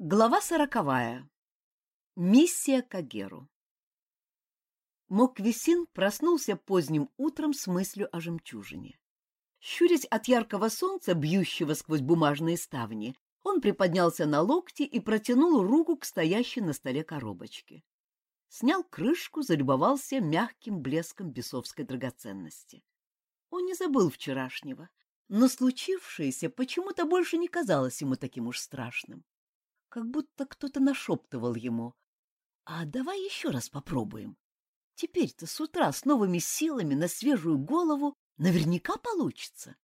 Глава сороковая. Миссия Кагеру. Моквисин проснулся поздним утром с мыслью о жемчужине. Щурясь от яркого солнца, бьющего сквозь бумажные ставни, он приподнялся на локти и протянул руку к стоящей на столе коробочке. Снял крышку, залюбовался мягким блеском бесовской драгоценности. Он не забыл вчерашнего, но случившееся почему-то больше не казалось ему таким уж страшным как будто кто-то нашептывал ему. «А давай еще раз попробуем. Теперь-то с утра с новыми силами на свежую голову наверняка получится».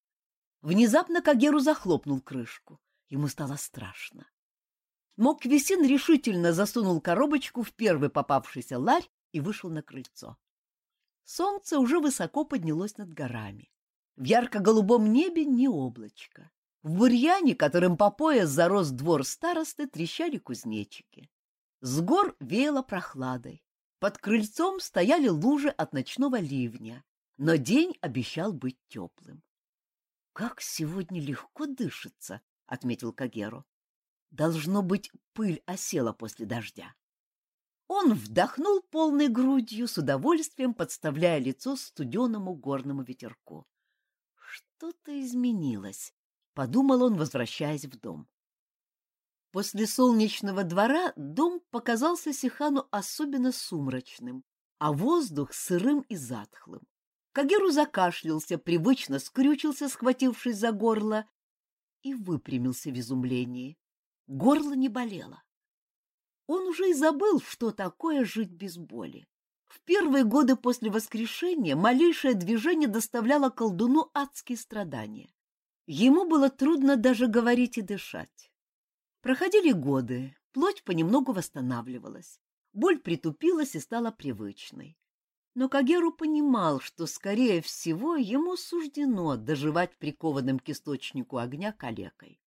Внезапно Кагеру захлопнул крышку. Ему стало страшно. Моквисин решительно засунул коробочку в первый попавшийся ларь и вышел на крыльцо. Солнце уже высоко поднялось над горами. В ярко-голубом небе ни облачка. В бурьяне, которым по пояс зарос двор старосты, трещали кузнечики. С гор веяло прохладой. Под крыльцом стояли лужи от ночного ливня, но день обещал быть теплым. — Как сегодня легко дышится, — отметил Кагеру. — Должно быть, пыль осела после дождя. Он вдохнул полной грудью, с удовольствием подставляя лицо студеному горному ветерку. Что-то изменилось, — подумал он, возвращаясь в дом. После солнечного двора дом показался Сихану особенно сумрачным, а воздух сырым и затхлым. Кагеру закашлялся, привычно скрючился, схватившись за горло, и выпрямился в изумлении. Горло не болело. Он уже и забыл, что такое жить без боли. В первые годы после воскрешения малейшее движение доставляло колдуну адские страдания. Ему было трудно даже говорить и дышать. Проходили годы, плоть понемногу восстанавливалась, боль притупилась и стала привычной. Но Кагеру понимал, что, скорее всего, ему суждено доживать прикованным к источнику огня калекой.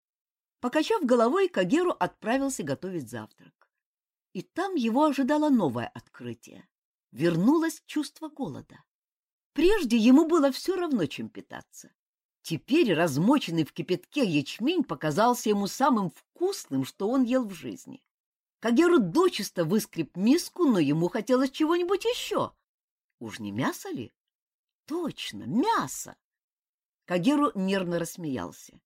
Покачав головой, Кагеру отправился готовить завтрак. И там его ожидало новое открытие. Вернулось чувство голода. Прежде ему было все равно, чем питаться. Теперь размоченный в кипятке ячмень показался ему самым вкусным, что он ел в жизни. Кагеру дочисто выскреб миску, но ему хотелось чего-нибудь еще. Уж не мясо ли? Точно, мясо! Кагеру нервно рассмеялся.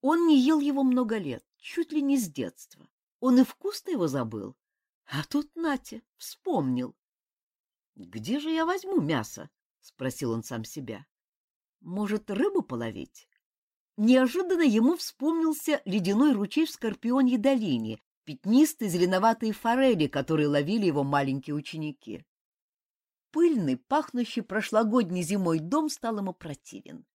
Он не ел его много лет, чуть ли не с детства. Он и вкусно его забыл. А тут Натя вспомнил. — Где же я возьму мясо? — спросил он сам себя. Может, рыбу половить? Неожиданно ему вспомнился ледяной ручей в Скорпионьей долине, пятнистые зеленоватые форели, которые ловили его маленькие ученики. Пыльный, пахнущий прошлогодней зимой дом стал ему противен.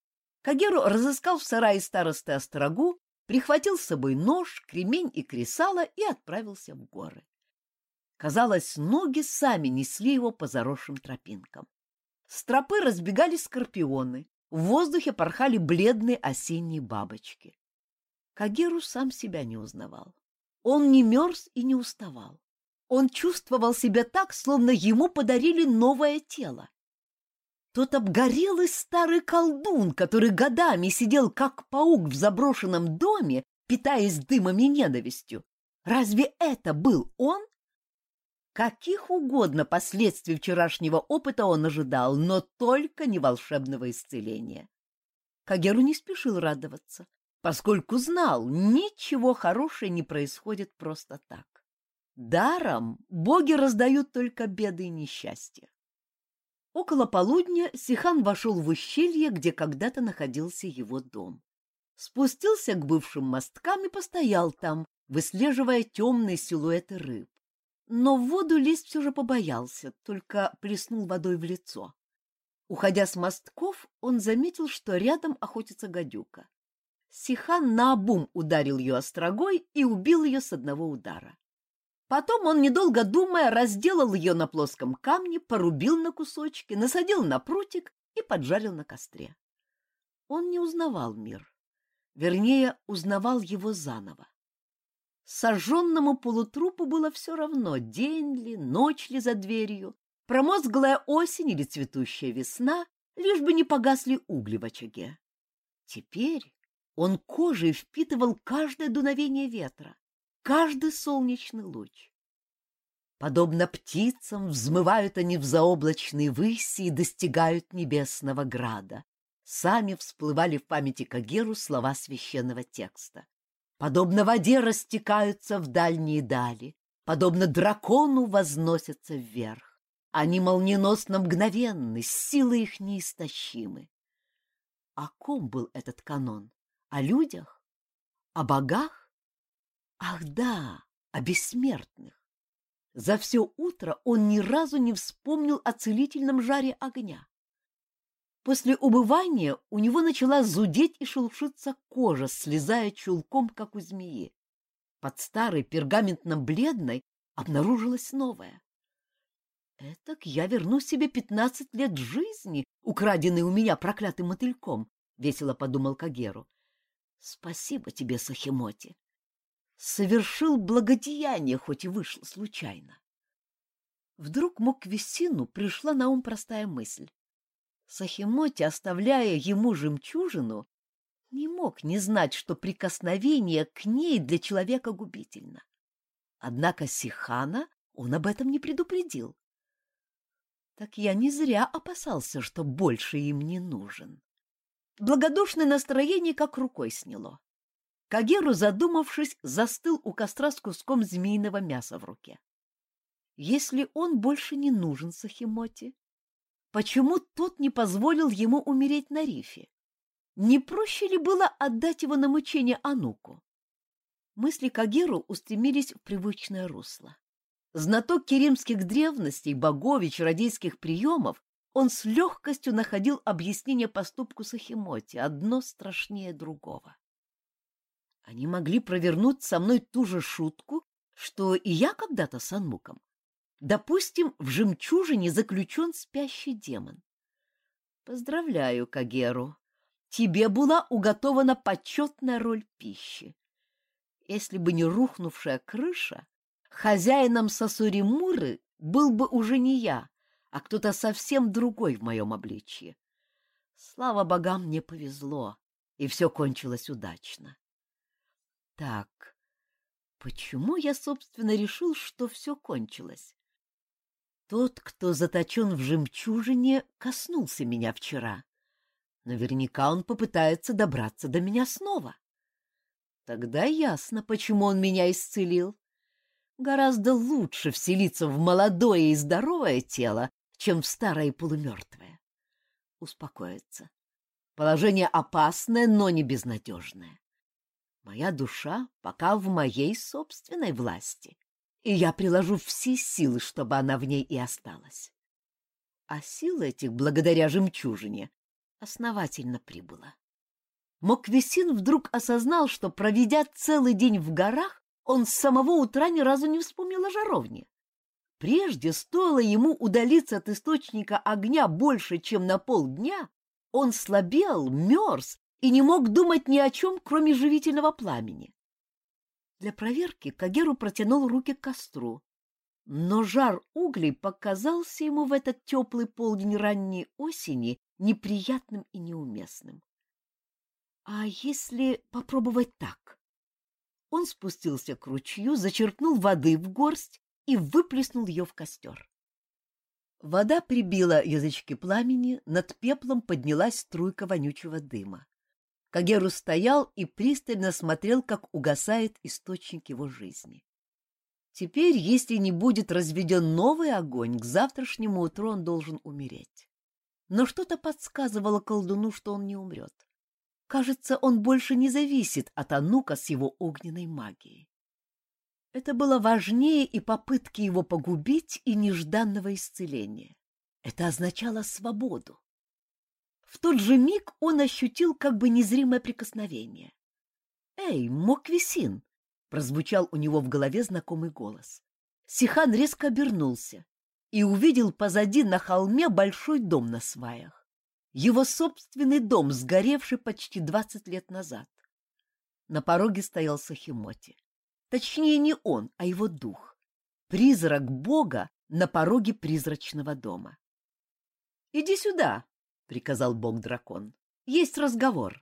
Кагеру разыскал в сарае старосты острогу, прихватил с собой нож, кремень и кресало и отправился в горы. Казалось, ноги сами несли его по заросшим тропинкам. С тропы разбегались скорпионы, в воздухе порхали бледные осенние бабочки. Кагеру сам себя не узнавал. Он не мерз и не уставал. Он чувствовал себя так, словно ему подарили новое тело. Тот обгорелый старый колдун, который годами сидел как паук в заброшенном доме, питаясь дымом и ненавистью. Разве это был он? Каких угодно последствий вчерашнего опыта он ожидал, но только не волшебного исцеления. Кагеру не спешил радоваться, поскольку знал, ничего хорошего не происходит просто так. Даром боги раздают только беды и несчастья. Около полудня Сихан вошел в ущелье, где когда-то находился его дом. Спустился к бывшим мосткам и постоял там, выслеживая темные силуэты рыб. Но в воду лезть все же побоялся, только плеснул водой в лицо. Уходя с мостков, он заметил, что рядом охотится гадюка. Сихан наобум ударил ее острогой и убил ее с одного удара. Потом он, недолго думая, разделал ее на плоском камне, порубил на кусочки, насадил на прутик и поджарил на костре. Он не узнавал мир. Вернее, узнавал его заново. Сожженному полутрупу было все равно, день ли, ночь ли за дверью, промозглая осень или цветущая весна, лишь бы не погасли угли в очаге. Теперь он кожей впитывал каждое дуновение ветра. каждый солнечный луч. Подобно птицам, взмывают они в заоблачные выси и достигают небесного града. Сами всплывали в памяти Кагеру слова священного текста. Подобно воде растекаются в дальние дали, подобно дракону возносятся вверх. Они молниеносно мгновенны, силы их неистощимы. О ком был этот канон? О людях? О богах? Ах да, о бессмертных. За все утро он ни разу не вспомнил о целительном жаре огня. После убывания у него начала зудеть и шелушиться кожа, слезая чулком, как у змеи. Под старой пергаментно-бледной обнаружилась новая. Этак я верну себе пятнадцать лет жизни, украденной у меня проклятым мотыльком, — весело подумал Кагеру. Спасибо тебе, Сахимоти совершил благодеяние, хоть и вышло случайно. Вдруг Моквисину пришла на ум простая мысль. Сахимоти, оставляя ему жемчужину, не мог не знать, что прикосновение к ней для человека губительно. Однако Сихана он об этом не предупредил. Так я не зря опасался, что больше им не нужен. Благодушное настроение как рукой сняло. Кагеру, задумавшись, застыл у костра с куском змеиного мяса в руке. Если он больше не нужен Сахимоте, почему тот не позволил ему умереть на рифе? Не проще ли было отдать его на мучение Ануку? Мысли Кагеру устремились в привычное русло. Знаток керимских древностей, богов и чародейских приемов, он с легкостью находил объяснение поступку Сахимоти, одно страшнее другого. Они могли провернуть со мной ту же шутку, что и я когда-то с Анмуком. Допустим, в жемчужине заключен спящий демон. Поздравляю, Кагеру. Тебе была уготована почетная роль пищи. Если бы не рухнувшая крыша, хозяином Сосуримуры был бы уже не я, а кто-то совсем другой в моем обличье. Слава богам, мне повезло, и все кончилось удачно. Так, почему я, собственно, решил, что все кончилось? Тот, кто заточен в жемчужине, коснулся меня вчера. Наверняка он попытается добраться до меня снова. Тогда ясно, почему он меня исцелил. Гораздо лучше вселиться в молодое и здоровое тело, чем в старое и полумертвое. Успокоиться. Положение опасное, но не безнадежное. Моя душа пока в моей собственной власти, и я приложу все силы, чтобы она в ней и осталась. А сила этих, благодаря жемчужине, основательно прибыла. Моквисин вдруг осознал, что, проведя целый день в горах, он с самого утра ни разу не вспомнил о жаровне. Прежде стоило ему удалиться от источника огня больше, чем на полдня, он слабел, мерз и не мог думать ни о чем, кроме живительного пламени. Для проверки Кагеру протянул руки к костру, но жар углей показался ему в этот теплый полдень ранней осени неприятным и неуместным. А если попробовать так? Он спустился к ручью, зачерпнул воды в горсть и выплеснул ее в костер. Вода прибила язычки пламени, над пеплом поднялась струйка вонючего дыма. Кагеру стоял и пристально смотрел, как угасает источник его жизни. Теперь, если не будет разведен новый огонь, к завтрашнему утру он должен умереть. Но что-то подсказывало колдуну, что он не умрет. Кажется, он больше не зависит от Анука с его огненной магией. Это было важнее и попытки его погубить, и нежданного исцеления. Это означало свободу. В тот же миг он ощутил как бы незримое прикосновение. «Эй, Моквисин!» — прозвучал у него в голове знакомый голос. Сихан резко обернулся и увидел позади на холме большой дом на сваях. Его собственный дом, сгоревший почти двадцать лет назад. На пороге стоял Сахимоти. Точнее, не он, а его дух. Призрак Бога на пороге призрачного дома. «Иди сюда!» Приказал бог-дракон. Есть разговор.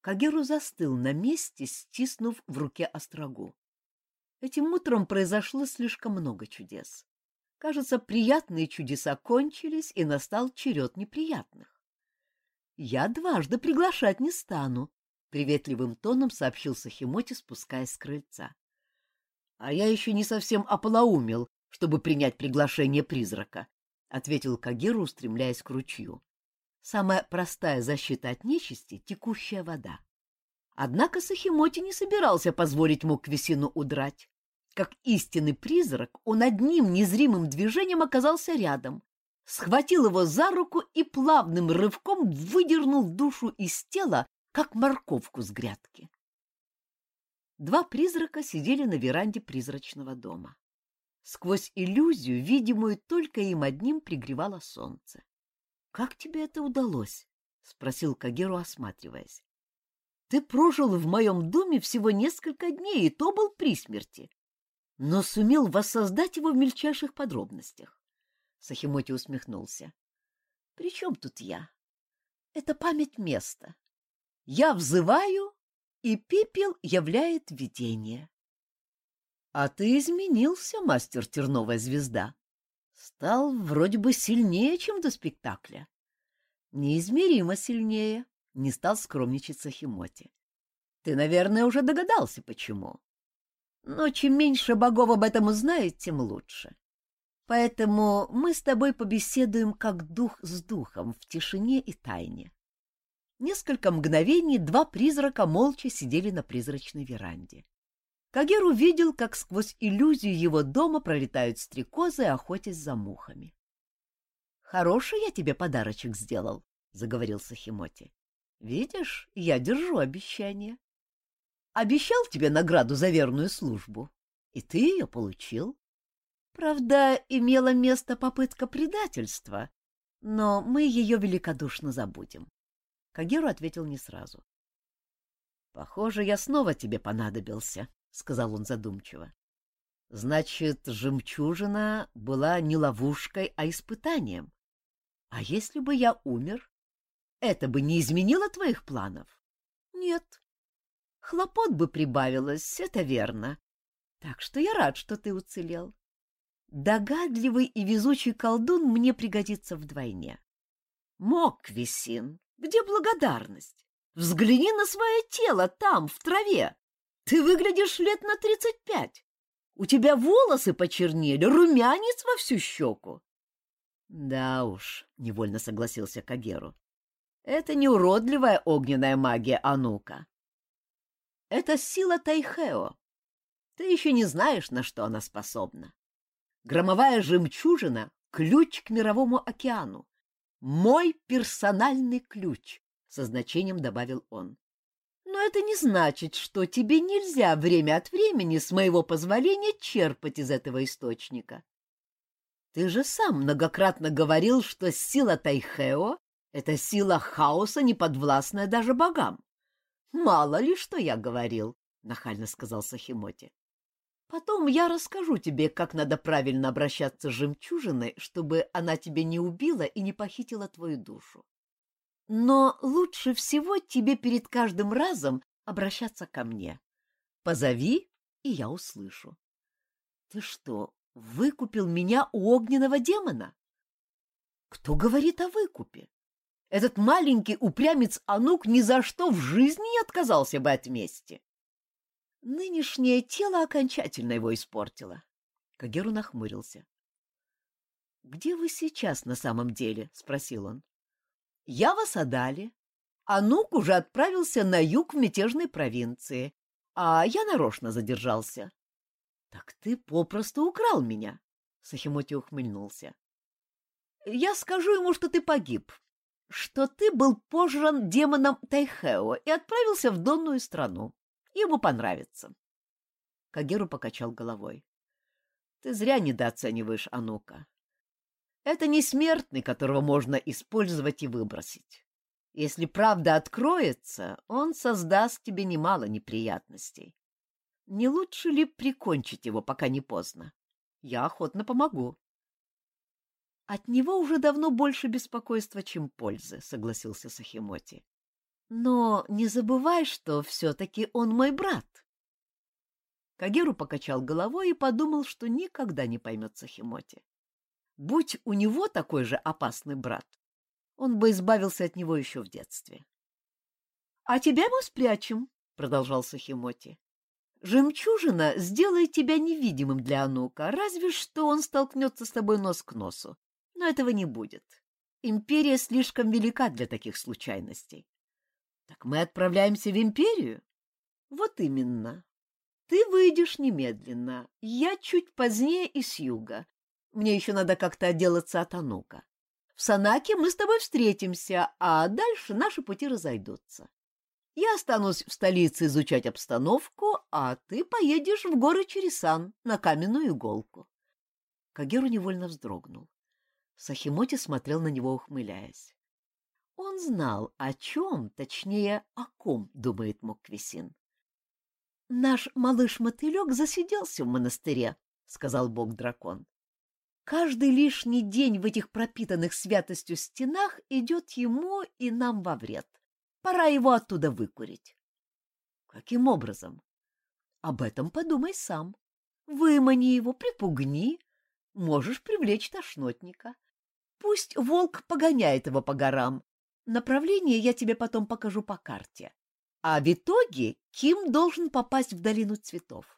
Кагеру застыл на месте, стиснув в руке острогу. Этим утром произошло слишком много чудес. Кажется, приятные чудеса кончились, и настал черед неприятных. Я дважды приглашать не стану, — приветливым тоном сообщил Сахимоти, спускаясь с крыльца. — А я еще не совсем ополоумел, чтобы принять приглашение призрака, — ответил Кагиру, устремляясь к ручью. Самая простая защита от нечисти — текущая вода. Однако Сахимоти не собирался позволить Муквисину удрать. Как истинный призрак, он одним незримым движением оказался рядом, схватил его за руку и плавным рывком выдернул душу из тела, как морковку с грядки. Два призрака сидели на веранде призрачного дома. Сквозь иллюзию, видимую только им одним, пригревало солнце. — Как тебе это удалось? — спросил Кагеру, осматриваясь. — Ты прожил в моем доме всего несколько дней, и то был при смерти но сумел воссоздать его в мельчайших подробностях. Сахимоти усмехнулся. — При чем тут я? Это память места. Я взываю, и пепел являет видение. — А ты изменился, мастер Терновая звезда. Стал вроде бы сильнее, чем до спектакля. Неизмеримо сильнее, не стал скромничать Сахимоти. Ты, наверное, уже догадался, почему. Но чем меньше богов об этом узнает, тем лучше. Поэтому мы с тобой побеседуем как дух с духом в тишине и тайне. Несколько мгновений два призрака молча сидели на призрачной веранде. Кагер увидел, как сквозь иллюзию его дома пролетают стрекозы, охотясь за мухами. — Хороший я тебе подарочек сделал, — заговорил Сахимоти. — Видишь, я держу обещание. Обещал тебе награду за верную службу, и ты ее получил. Правда, имела место попытка предательства, но мы ее великодушно забудем. Кагеру ответил не сразу. — Похоже, я снова тебе понадобился, — сказал он задумчиво. — Значит, жемчужина была не ловушкой, а испытанием. А если бы я умер, это бы не изменило твоих планов? — Нет, Хлопот бы прибавилось, это верно. Так что я рад, что ты уцелел. Догадливый и везучий колдун мне пригодится вдвойне. Моквисин, где благодарность? Взгляни на свое тело там, в траве. Ты выглядишь лет на тридцать пять. У тебя волосы почернели, румянец во всю щеку. Да уж, — невольно согласился Кагеру. Это не уродливая огненная магия Анука. Это сила Тайхео. Ты еще не знаешь, на что она способна. Громовая жемчужина — ключ к мировому океану. Мой персональный ключ, — со значением добавил он. Но это не значит, что тебе нельзя время от времени, с моего позволения, черпать из этого источника. Ты же сам многократно говорил, что сила Тайхео — это сила хаоса, неподвластная даже богам. Мало ли, что я говорил, — нахально сказал Сахимоти. Потом я расскажу тебе, как надо правильно обращаться с жемчужиной, чтобы она тебя не убила и не похитила твою душу. Но лучше всего тебе перед каждым разом обращаться ко мне. Позови, и я услышу. Ты что, выкупил меня у огненного демона? Кто говорит о выкупе? Этот маленький упрямец Анук ни за что в жизни не отказался бы от мести. Нынешнее тело окончательно его испортило. Кагеру нахмурился. — Где вы сейчас на самом деле? — спросил он. — Я в Асадале. Анук уже отправился на юг в мятежной провинции, а я нарочно задержался. — Так ты попросту украл меня, — Сахимоти ухмыльнулся. — Я скажу ему, что ты погиб, что ты был пожран демоном Тайхео и отправился в донную страну. Ему понравится. Кагеру покачал головой. Ты зря недооцениваешь Анука. Это не смертный, которого можно использовать и выбросить. Если правда откроется, он создаст тебе немало неприятностей. Не лучше ли прикончить его, пока не поздно? Я охотно помогу. От него уже давно больше беспокойства, чем пользы, согласился Сахимоти. Но не забывай, что все-таки он мой брат. Кагеру покачал головой и подумал, что никогда не поймет Сахимоти. Будь у него такой же опасный брат, он бы избавился от него еще в детстве. — А тебя мы спрячем, — продолжал Сахимоти. — Жемчужина сделает тебя невидимым для Анука, разве что он столкнется с тобой нос к носу. Но этого не будет. Империя слишком велика для таких случайностей. — Так мы отправляемся в Империю? — Вот именно. Ты выйдешь немедленно. Я чуть позднее и с юга. Мне еще надо как-то отделаться от Анука. В Санаке мы с тобой встретимся, а дальше наши пути разойдутся. Я останусь в столице изучать обстановку, а ты поедешь в горы Чересан на каменную иголку. Кагеру невольно вздрогнул. Сахимоти смотрел на него, ухмыляясь. Он знал, о чем, точнее, о ком думает Моквисин. Наш малыш-мотылек засиделся в монастыре, — сказал бог-дракон. Каждый лишний день в этих пропитанных святостью стенах идет ему и нам во вред. Пора его оттуда выкурить. Каким образом? Об этом подумай сам. Вымани его, припугни. Можешь привлечь тошнотника. Пусть волк погоняет его по горам. Направление я тебе потом покажу по карте. А в итоге Ким должен попасть в долину цветов.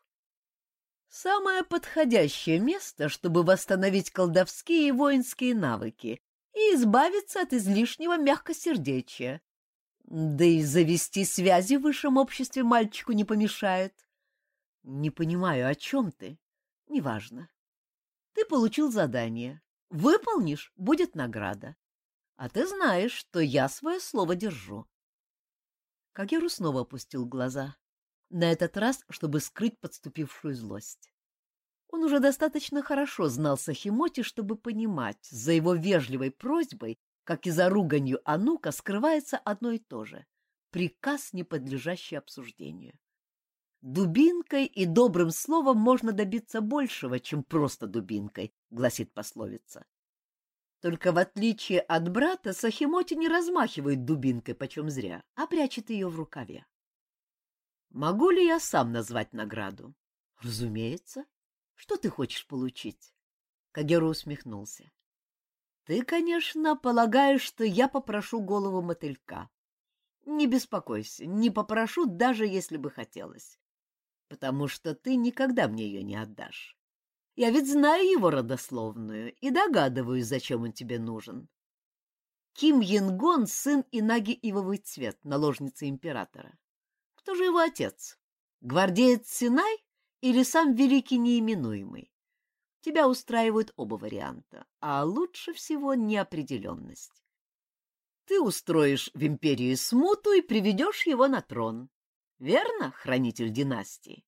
Самое подходящее место, чтобы восстановить колдовские и воинские навыки и избавиться от излишнего мягкосердечия. Да и завести связи в высшем обществе мальчику не помешает. Не понимаю, о чем ты? Неважно. Ты получил задание. Выполнишь — будет награда. А ты знаешь, что я свое слово держу. Кагеру снова опустил глаза, на этот раз, чтобы скрыть подступившую злость. Он уже достаточно хорошо знал Сахимоти, чтобы понимать, за его вежливой просьбой, как и за руганью Анука, скрывается одно и то же — приказ, не подлежащий обсуждению. «Дубинкой и добрым словом можно добиться большего, чем просто дубинкой», — гласит пословица. Только в отличие от брата, Сахимоти не размахивает дубинкой почем зря, а прячет ее в рукаве. Могу ли я сам назвать награду? Разумеется. Что ты хочешь получить? Кагеру усмехнулся. Ты, конечно, полагаешь, что я попрошу голову мотылька. Не беспокойся, не попрошу, даже если бы хотелось. Потому что ты никогда мне ее не отдашь. Я ведь знаю его родословную и догадываюсь, зачем он тебе нужен. Ким Янгон — сын Инаги Ивовый Цвет, наложницы императора. Кто же его отец? Гвардеец Синай или сам Великий Неименуемый? Тебя устраивают оба варианта, а лучше всего неопределенность. Ты устроишь в империи смуту и приведешь его на трон. Верно, хранитель династии?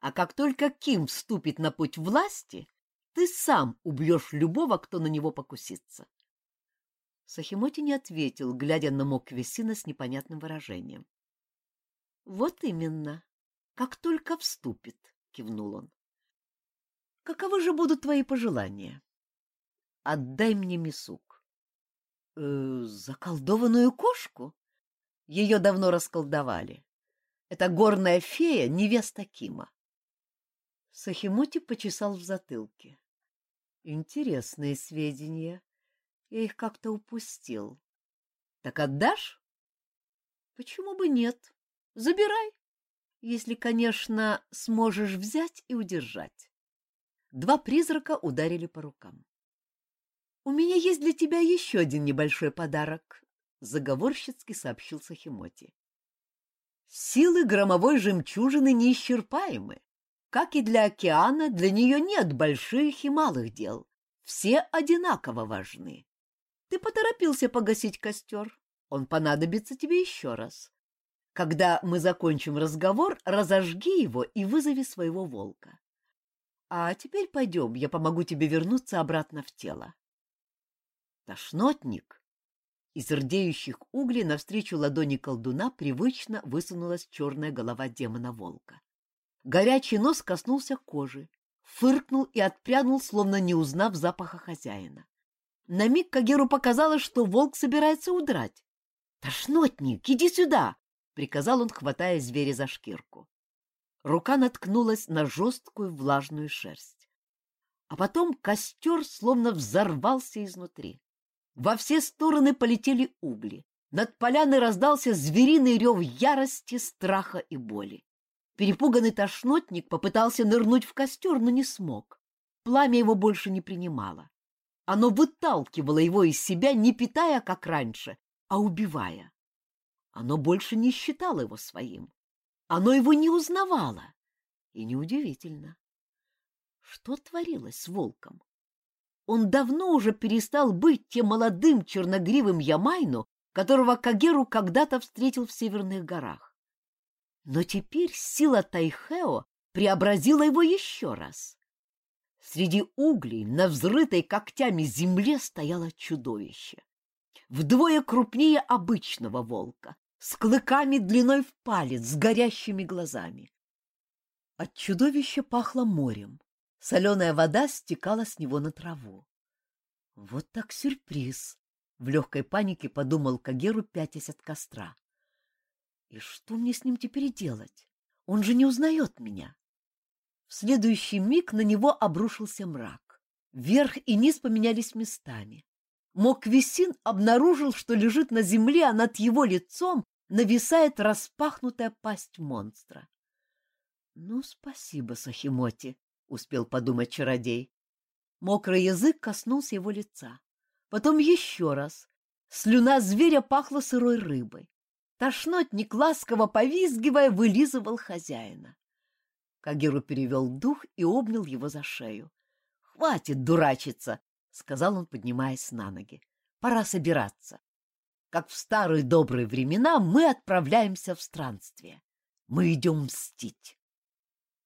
А как только Ким вступит на путь власти, ты сам убьешь любого, кто на него покусится. Сахимоти не ответил, глядя на Моквесина с непонятным выражением. — Вот именно. Как только вступит, — кивнул он. — Каковы же будут твои пожелания? — Отдай мне мисук. «Э, — Заколдованную кошку? Ее давно расколдовали. Это горная фея, невеста Кима. Сахимоти почесал в затылке. Интересные сведения. Я их как-то упустил. Так отдашь? Почему бы нет? Забирай. Если, конечно, сможешь взять и удержать. Два призрака ударили по рукам. — У меня есть для тебя еще один небольшой подарок, — заговорщицки сообщил Сахимоти. — Силы громовой жемчужины неисчерпаемы. Как и для океана, для нее нет больших и малых дел. Все одинаково важны. Ты поторопился погасить костер. Он понадобится тебе еще раз. Когда мы закончим разговор, разожги его и вызови своего волка. А теперь пойдем, я помогу тебе вернуться обратно в тело. Тошнотник! Из рдеющих углей навстречу ладони колдуна привычно высунулась черная голова демона-волка. Горячий нос коснулся кожи, фыркнул и отпрянул, словно не узнав запаха хозяина. На миг Кагеру показалось, что волк собирается удрать. «Тошнотник, иди сюда!» — приказал он, хватая зверя за шкирку. рука наткнулась на жесткую влажную шерсть. А потом костер словно взорвался изнутри. Во все стороны полетели угли. Над поляной раздался звериный рев ярости, страха и боли. Перепуганный тошнотник попытался нырнуть в костер, но не смог. Пламя его больше не принимало. Оно выталкивало его из себя, не питая, как раньше, а убивая. Оно больше не считало его своим. Оно его не узнавало. И неудивительно. Что творилось с волком? Он давно уже перестал быть тем молодым черногривым Ямайну, которого Кагеру когда-то встретил в северных горах. Но теперь сила Тайхео преобразила его еще раз. Среди углей на взрытой когтями земле стояло чудовище. Вдвое крупнее обычного волка, с клыками длиной в палец, с горящими глазами. От чудовища пахло морем. Соленая вода стекала с него на траву. Вот так сюрприз! В легкой панике подумал Кагеру, пятясь от костра. И что мне с ним теперь делать? Он же не узнает меня. В следующий миг на него обрушился мрак. Верх и низ поменялись местами. Моквисин обнаружил, что лежит на земле, а над его лицом нависает распахнутая пасть монстра. — Ну, спасибо, Сахимоти, — успел подумать чародей. Мокрый язык коснулся его лица. Потом еще раз. Слюна зверя пахла сырой рыбой. Тошнотник, ласково повизгивая, вылизывал хозяина. Кагиру перевел дух и обнял его за шею. — Хватит дурачиться, — сказал он, поднимаясь на ноги. — Пора собираться. Как в старые добрые времена мы отправляемся в странствие. Мы идем мстить.